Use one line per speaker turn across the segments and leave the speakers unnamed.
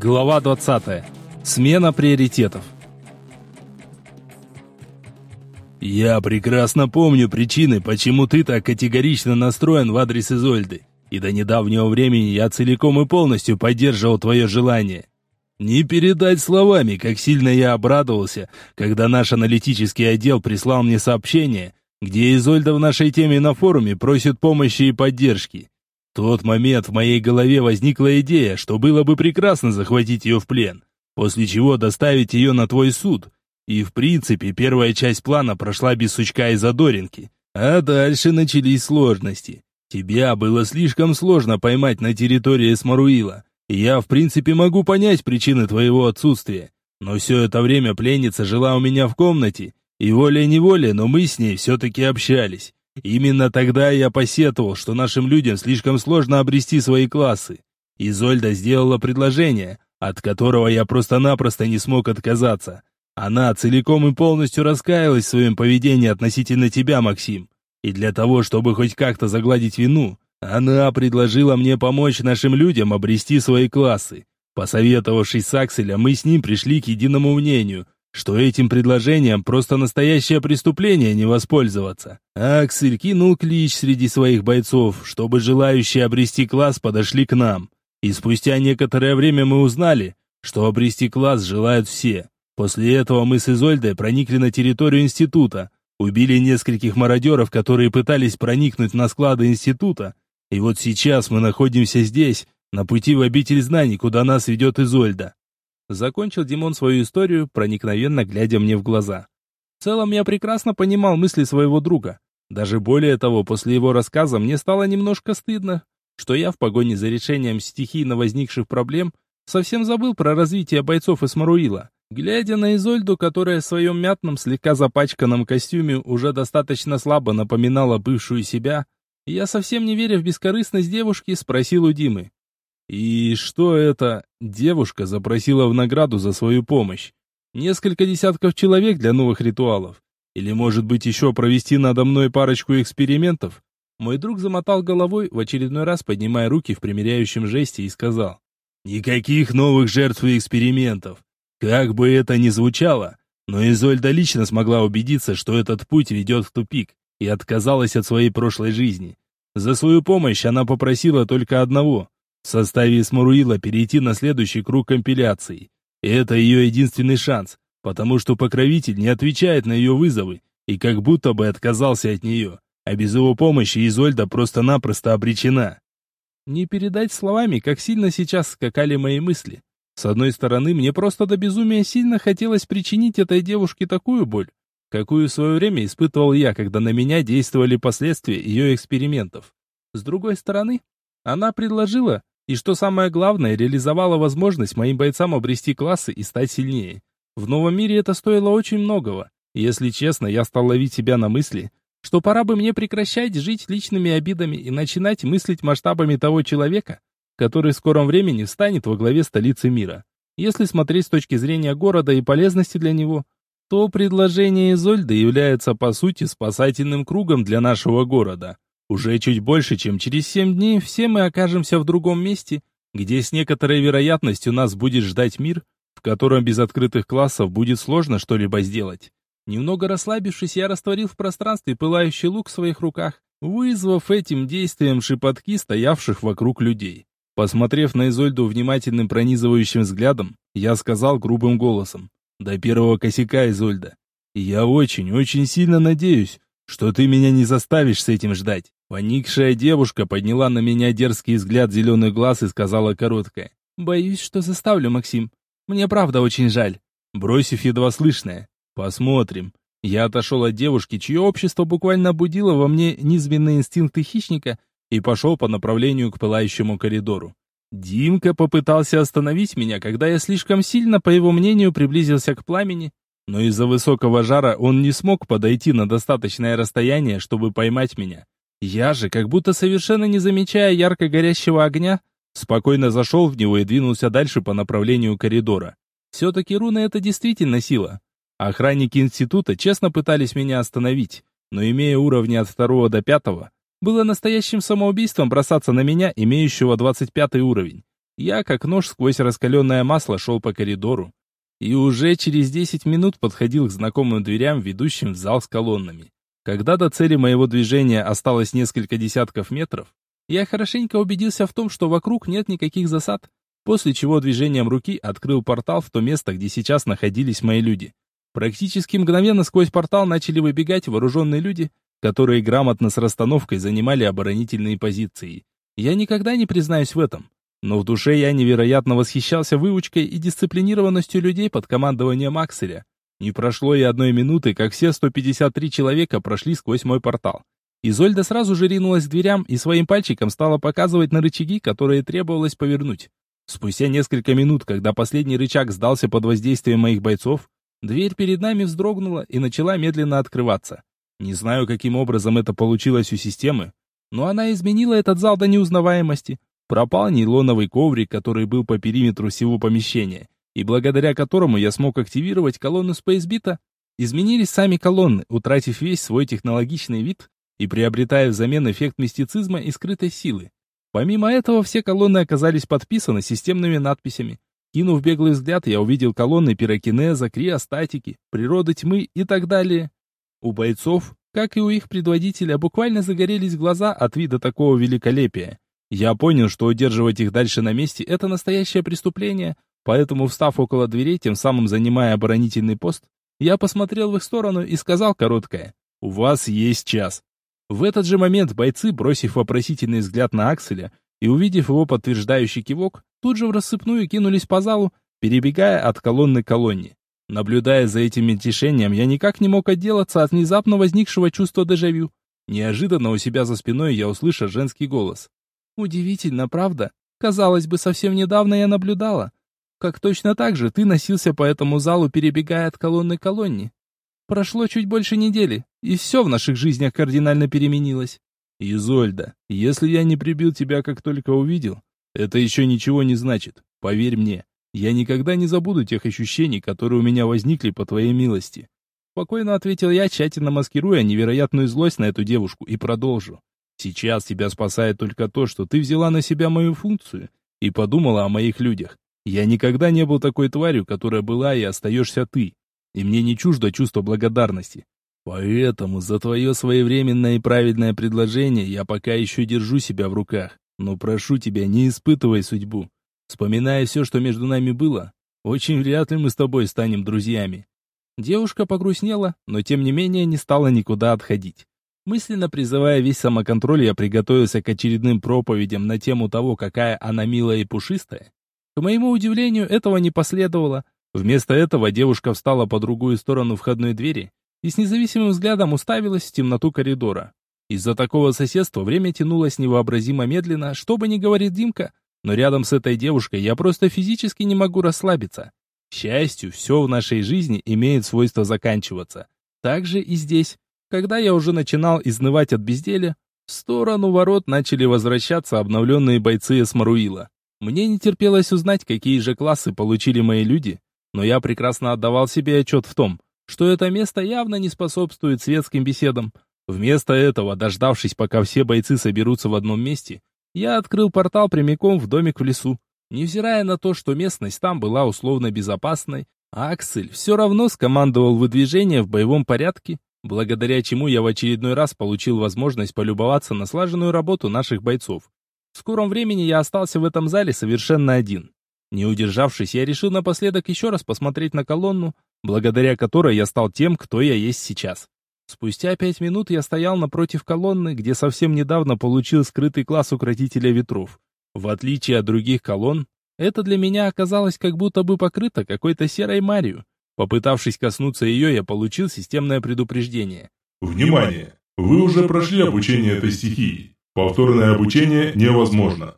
Глава 20. Смена приоритетов.
Я прекрасно помню причины, почему ты так категорично настроен в адрес Изольды. И до недавнего времени я целиком и полностью поддерживал твое желание. Не передать словами, как сильно я обрадовался, когда наш аналитический отдел прислал мне сообщение, где Изольда в нашей теме на форуме просит помощи и поддержки. Тот момент в моей голове возникла идея, что было бы прекрасно захватить ее в плен, после чего доставить ее на твой суд. И в принципе первая часть плана прошла без сучка и задоринки. А дальше начались сложности. Тебя было слишком сложно поймать на территории Смаруила. Я в принципе могу понять причины твоего отсутствия. Но все это время пленница жила у меня в комнате, и волей-неволей, но мы с ней все-таки общались. Именно тогда я посетовал, что нашим людям слишком сложно обрести свои классы. Изольда сделала предложение, от которого я просто-напросто не смог отказаться. Она целиком и полностью раскаялась в своем поведении относительно тебя, Максим. И для того, чтобы хоть как-то загладить вину, она предложила мне помочь нашим людям обрести свои классы. Посоветовавшись с Акселем, мы с ним пришли к единому мнению – что этим предложением просто настоящее преступление не воспользоваться. Аксель кинул клич среди своих бойцов, чтобы желающие обрести класс подошли к нам. И спустя некоторое время мы узнали, что обрести класс желают все. После этого мы с Изольдой проникли на территорию института, убили нескольких мародеров, которые пытались проникнуть на склады института, и вот сейчас мы находимся здесь, на пути в обитель знаний, куда нас ведет Изольда. Закончил Димон свою историю, проникновенно глядя мне в глаза. В целом я прекрасно понимал мысли своего друга. Даже более того, после его рассказа мне стало немножко стыдно, что я в погоне за решением стихийно возникших проблем совсем забыл про развитие бойцов Исмаруила. Глядя на Изольду, которая в своем мятном, слегка запачканном костюме уже достаточно слабо напоминала бывшую себя, я совсем не веря в бескорыстность девушки, спросил у Димы. И что это? Девушка запросила в награду за свою помощь. Несколько десятков человек для новых ритуалов. Или, может быть, еще провести надо мной парочку экспериментов? Мой друг замотал головой, в очередной раз поднимая руки в примиряющем жесте и сказал. «Никаких новых жертв и экспериментов. Как бы это ни звучало, но Изольда лично смогла убедиться, что этот путь ведет в тупик, и отказалась от своей прошлой жизни. За свою помощь она попросила только одного в составе Смаруила перейти на следующий круг компиляции. И это ее единственный шанс, потому что покровитель не отвечает на ее вызовы и как будто бы отказался от нее, а без его помощи Изольда просто-напросто обречена. Не передать словами, как сильно сейчас скакали мои мысли. С одной стороны, мне просто до безумия сильно хотелось причинить этой девушке такую боль, какую в свое время испытывал я, когда на меня действовали последствия ее экспериментов. С другой стороны, она предложила, и что самое главное, реализовала возможность моим бойцам обрести классы и стать сильнее. В новом мире это стоило очень многого. Если честно, я стал ловить себя на мысли, что пора бы мне прекращать жить личными обидами и начинать мыслить масштабами того человека, который в скором времени встанет во главе столицы мира. Если смотреть с точки зрения города и полезности для него, то предложение Изольды является по сути спасательным кругом для нашего города. Уже чуть больше, чем через семь дней, все мы окажемся в другом месте, где с некоторой вероятностью нас будет ждать мир, в котором без открытых классов будет сложно что-либо сделать. Немного расслабившись, я растворил в пространстве пылающий лук в своих руках, вызвав этим действием шепотки стоявших вокруг людей. Посмотрев на Изольду внимательным пронизывающим взглядом, я сказал грубым голосом, «До первого косяка, Изольда. Я очень, очень сильно надеюсь, что ты меня не заставишь с этим ждать. Поникшая девушка подняла на меня дерзкий взгляд зеленых глаз и сказала короткое. «Боюсь, что заставлю, Максим. Мне правда очень жаль». Бросив едва слышное. «Посмотрим». Я отошел от девушки, чье общество буквально будило во мне низменные инстинкты хищника, и пошел по направлению к пылающему коридору. Димка попытался остановить меня, когда я слишком сильно, по его мнению, приблизился к пламени, но из-за высокого жара он не смог подойти на достаточное расстояние, чтобы поймать меня. Я же, как будто совершенно не замечая ярко горящего огня, спокойно зашел в него и двинулся дальше по направлению коридора. Все-таки руны — это действительно сила. Охранники института честно пытались меня остановить, но имея уровни от второго до пятого, было настоящим самоубийством бросаться на меня, имеющего 25 уровень.
Я, как нож сквозь раскаленное масло, шел по коридору. И уже через 10 минут подходил к знакомым дверям, ведущим в зал с колоннами. Когда до цели моего движения осталось несколько десятков метров, я хорошенько убедился в том, что вокруг нет никаких засад, после чего движением руки открыл портал в то место, где сейчас находились мои люди. Практически мгновенно сквозь портал начали выбегать вооруженные люди, которые грамотно с расстановкой занимали оборонительные позиции. Я никогда не признаюсь в этом, но в душе я невероятно восхищался выучкой и дисциплинированностью людей под командованием Акселя. Не прошло и одной минуты, как все 153 человека прошли сквозь мой портал. Изольда сразу же ринулась к дверям и своим пальчиком стала показывать на рычаги, которые требовалось повернуть. Спустя несколько минут, когда последний рычаг сдался под воздействием моих бойцов, дверь перед нами вздрогнула и начала медленно открываться. Не знаю, каким образом это получилось у системы, но она изменила этот зал до неузнаваемости. Пропал нейлоновый коврик, который был по периметру всего помещения, и благодаря которому я смог активировать колонну Спейсбита. Изменились сами колонны, утратив весь свой технологичный вид и приобретая взамен эффект мистицизма и скрытой силы. Помимо этого, все колонны оказались подписаны системными надписями. Кинув беглый взгляд, я увидел колонны пирокинеза, криостатики, природы тьмы и так далее. У бойцов, как и у их предводителя, буквально загорелись глаза от вида такого великолепия. Я понял, что удерживать их дальше на месте – это настоящее преступление, поэтому, встав около дверей, тем самым занимая оборонительный пост, я посмотрел в их сторону и сказал короткое «У вас есть час». В этот же момент бойцы, бросив вопросительный взгляд на Акселя и увидев его подтверждающий кивок, тут же в рассыпную кинулись по залу, перебегая от колонны к колонне. Наблюдая за этим мельтешением, я никак не мог отделаться от внезапно возникшего чувства дежавю. Неожиданно у себя за спиной я услышал женский голос. «Удивительно, правда? Казалось бы, совсем недавно я наблюдала. Как точно так же ты носился по этому залу, перебегая от колонны к колонне. Прошло чуть больше недели, и все в наших жизнях кардинально переменилось. Изольда, если я не прибил тебя, как только увидел, это еще ничего не значит, поверь мне. Я никогда не забуду тех ощущений, которые у меня возникли по твоей милости. Спокойно ответил я, тщательно маскируя невероятную злость на эту девушку, и продолжу. Сейчас тебя спасает только то, что ты взяла на себя мою функцию и подумала о моих людях. Я никогда не был такой тварью, которая была и остаешься ты. И мне не чуждо чувство благодарности. Поэтому за твое своевременное и правильное предложение я пока еще держу себя в руках. Но прошу тебя, не испытывай судьбу. Вспоминая все, что между нами было, очень вряд ли мы с тобой станем друзьями. Девушка погрустнела, но тем не менее не стала никуда отходить. Мысленно призывая весь самоконтроль, я приготовился к очередным проповедям на тему того, какая она милая и пушистая. К моему удивлению, этого не последовало. Вместо этого девушка встала по другую сторону входной двери и с независимым взглядом уставилась в темноту коридора. Из-за такого соседства время тянулось невообразимо медленно, что бы ни говорит Димка, но рядом с этой девушкой я просто физически не могу расслабиться. К счастью, все в нашей жизни имеет свойство заканчиваться. Так же и здесь. Когда я уже начинал изнывать от безделия, в сторону ворот начали возвращаться обновленные бойцы Эсмаруила. Мне не терпелось узнать, какие же классы получили мои люди, но я прекрасно отдавал себе отчет в том, что это место явно не способствует светским беседам. Вместо этого, дождавшись, пока все бойцы соберутся в одном месте, я открыл портал прямиком в домик в лесу. Невзирая на то, что местность там была условно безопасной, Аксель все равно скомандовал выдвижение в боевом порядке, благодаря чему я в очередной раз получил возможность полюбоваться на слаженную работу наших бойцов. В скором времени я остался в этом зале совершенно один. Не удержавшись, я решил напоследок еще раз посмотреть на колонну, благодаря которой я стал тем, кто я есть сейчас. Спустя пять минут я стоял напротив колонны, где совсем недавно получил скрытый класс укротителя ветров. В отличие от других колонн, это для меня оказалось как будто бы покрыто какой-то серой марью, Попытавшись коснуться ее, я получил системное предупреждение.
Внимание! Вы уже прошли обучение этой стихии. Повторное обучение невозможно.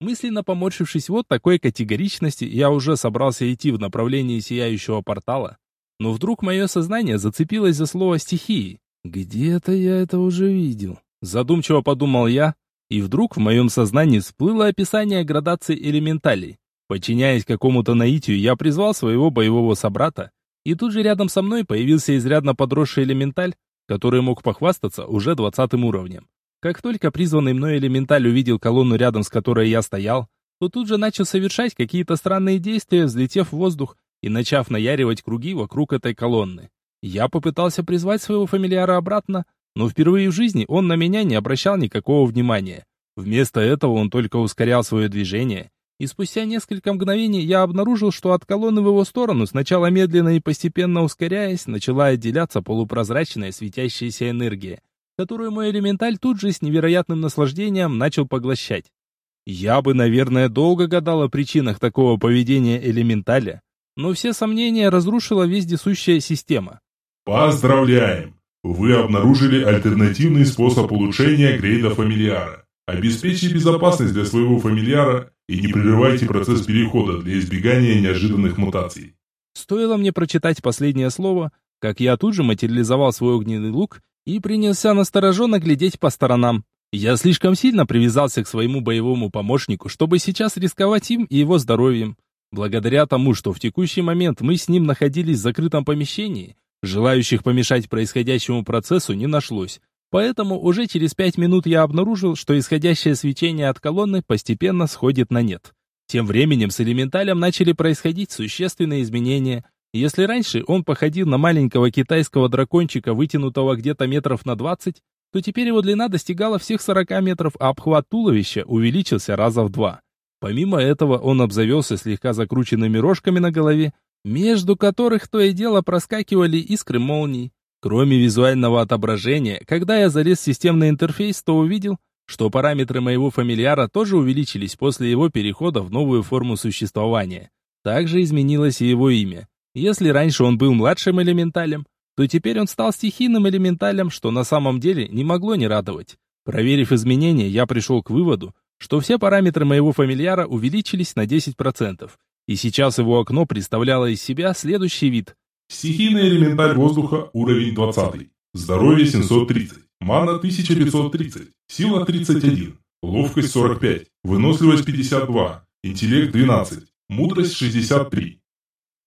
Мысленно поморщившись вот такой категоричности, я уже собрался идти в направлении сияющего портала, но вдруг мое сознание зацепилось за слово «стихии». «Где-то я это уже видел», — задумчиво подумал я, и вдруг в моем сознании всплыло описание градации элементалей. Подчиняясь какому-то наитию, я призвал своего боевого собрата, и тут же рядом со мной появился изрядно подросший элементаль, который мог похвастаться уже двадцатым уровнем. Как только призванный мной элементаль увидел колонну рядом с которой я стоял, то тут же начал совершать какие-то странные действия, взлетев в воздух и начав наяривать круги вокруг этой колонны. Я попытался призвать своего фамильяра обратно, но впервые в жизни он на меня не обращал никакого внимания. Вместо этого он только ускорял свое движение, и спустя несколько мгновений я обнаружил, что от колонны в его сторону, сначала медленно и постепенно ускоряясь, начала отделяться полупрозрачная светящаяся энергия, которую мой элементаль тут же с невероятным наслаждением начал поглощать. Я бы, наверное, долго гадал о причинах такого поведения элементаля, но все сомнения разрушила вездесущая система.
Поздравляем! Вы обнаружили альтернативный способ улучшения грейда фамильяра. Обеспечьте безопасность для своего фамильяра и не прерывайте процесс перехода для избегания неожиданных мутаций.
Стоило мне прочитать последнее слово, как я тут же материализовал свой огненный лук и принялся настороженно глядеть по сторонам. Я слишком сильно привязался к своему боевому помощнику, чтобы сейчас рисковать им и его здоровьем. Благодаря тому, что в текущий момент мы с ним находились в закрытом помещении, желающих помешать происходящему процессу не нашлось. Поэтому уже через пять минут я обнаружил, что исходящее свечение от колонны постепенно сходит на нет. Тем временем с элементалем начали происходить существенные изменения. Если раньше он походил на маленького китайского дракончика, вытянутого где-то метров на 20, то теперь его длина достигала всех 40 метров, а обхват туловища увеличился раза в два. Помимо этого он обзавелся слегка закрученными рожками на голове, между которых то и дело проскакивали искры молний. Кроме визуального отображения, когда я залез в системный интерфейс, то увидел, что параметры моего фамильяра тоже увеличились после его перехода в новую форму существования. Также изменилось и его имя. Если раньше он был младшим элементалем, то теперь он стал стихийным элементалем, что на самом деле не могло не радовать. Проверив изменения, я пришел к выводу, что все параметры моего фамильяра увеличились на 10%, и сейчас его окно представляло из себя следующий вид.
Стихийный элементаль воздуха, уровень 20. Здоровье 730. Мана 1530. Сила 31. Ловкость 45. Выносливость 52. Интеллект 12. Мудрость 63.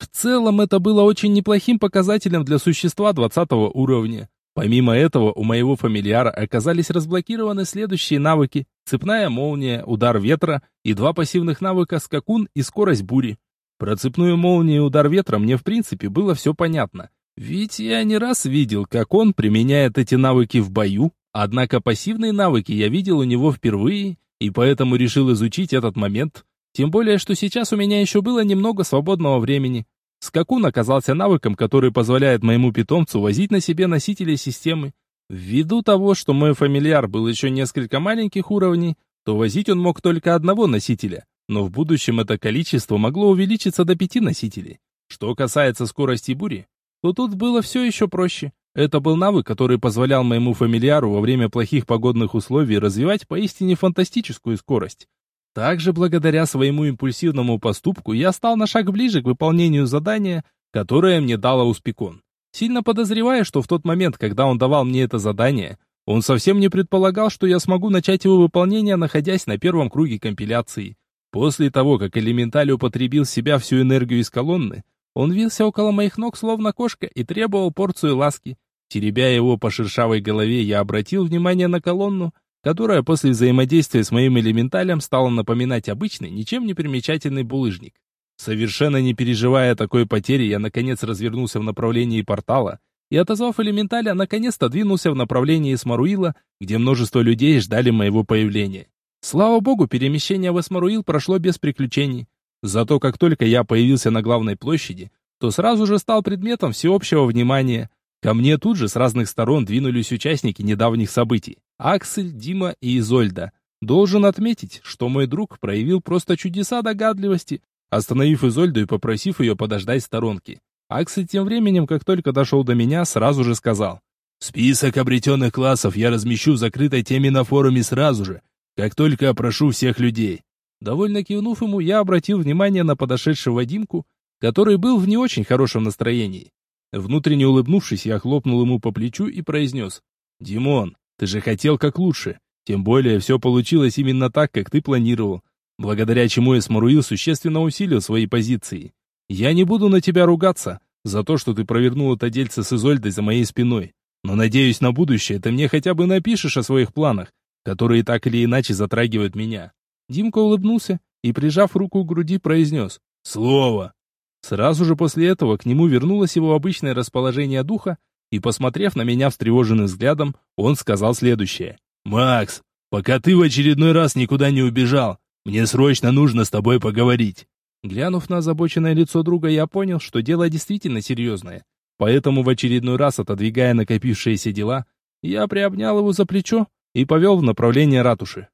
В целом это было очень неплохим показателем для существа 20 уровня. Помимо этого, у моего фамильяра оказались разблокированы следующие навыки «Цепная молния», «Удар ветра» и два пассивных навыка «Скакун» и «Скорость бури». Про цепную молнию и удар ветра мне в принципе было все понятно. Ведь я не раз видел, как он применяет эти навыки в бою, однако пассивные навыки я видел у него впервые, и поэтому решил изучить этот момент. Тем более, что сейчас у меня еще было немного свободного времени. Скакун оказался навыком, который позволяет моему питомцу возить на себе носители системы. Ввиду того, что мой фамильяр был еще несколько маленьких уровней, то возить он мог только одного носителя но в будущем это количество могло увеличиться до пяти носителей. Что касается скорости бури, то тут было все еще проще. Это был навык, который позволял моему фамильяру во время плохих погодных условий развивать поистине фантастическую скорость. Также благодаря своему импульсивному поступку я стал на шаг ближе к выполнению задания, которое мне дало Успекон. Сильно подозревая, что в тот момент, когда он давал мне это задание, он совсем не предполагал, что я смогу начать его выполнение, находясь на первом круге компиляции. После того, как элементаль употребил в себя всю энергию из колонны, он вился около моих ног, словно кошка, и требовал порцию ласки. Теребя его по шершавой голове, я обратил внимание на колонну, которая после взаимодействия с моим элементалем стала напоминать обычный, ничем не примечательный булыжник. Совершенно не переживая такой потери, я наконец развернулся в направлении портала и, отозвав элементаля, наконец-то двинулся в направлении Смаруила, где множество людей ждали моего появления. Слава богу, перемещение в Эсмаруил прошло без приключений. Зато как только я появился на главной площади, то сразу же стал предметом всеобщего внимания. Ко мне тут же с разных сторон двинулись участники недавних событий. Аксель, Дима и Изольда. Должен отметить, что мой друг проявил просто чудеса догадливости, остановив Изольду и попросив ее подождать в сторонке. Аксель тем временем, как только дошел до меня, сразу же сказал. «Список обретенных классов я размещу в закрытой теме на форуме сразу же, как только опрошу всех людей. Довольно кивнув ему, я обратил внимание на подошедшего Димку, который был в не очень хорошем настроении. Внутренне улыбнувшись, я хлопнул ему по плечу и произнес. «Димон, ты же хотел как лучше. Тем более все получилось именно так, как ты планировал, благодаря чему Эсмаруил существенно усилил свои позиции. Я не буду на тебя ругаться за то, что ты провернул это дельце с Изольдой за моей спиной. Но надеюсь, на будущее ты мне хотя бы напишешь о своих планах, которые так или иначе затрагивают меня. Димка улыбнулся и, прижав руку к груди, произнес «Слово!». Сразу же после этого к нему вернулось его обычное расположение духа, и, посмотрев на меня встревоженным взглядом, он сказал следующее.
«Макс, пока ты в очередной раз никуда не убежал, мне срочно нужно с тобой поговорить».
Глянув на озабоченное лицо друга, я понял, что дело действительно серьезное. Поэтому в очередной раз, отодвигая накопившиеся дела, я приобнял его за плечо и повел в направлении ратуши.